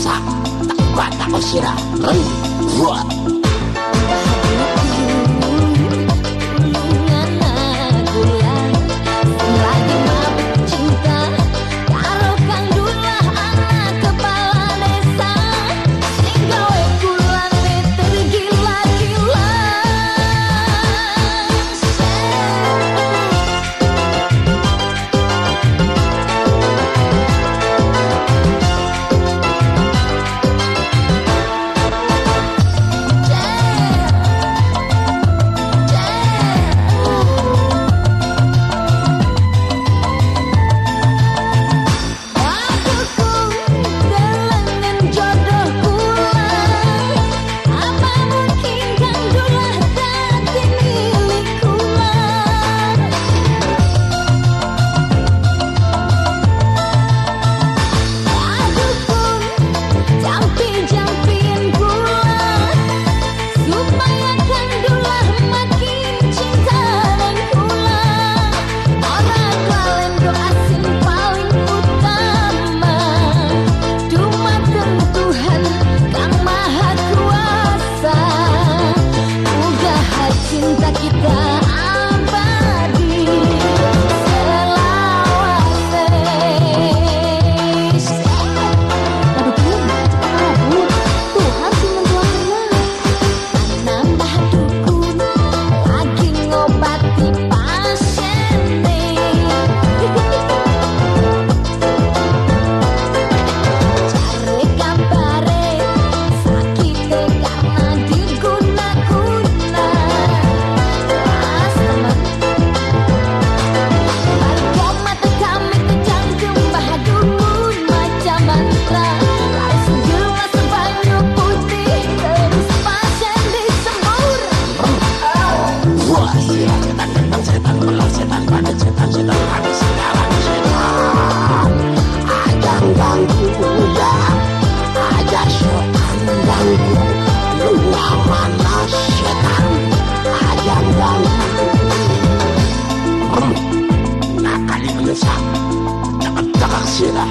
rusak tak bata sirah Wah. mantra muda Ajar sopan dan Lupa mana setan Ajar dan Remu Nakal insa Takak sila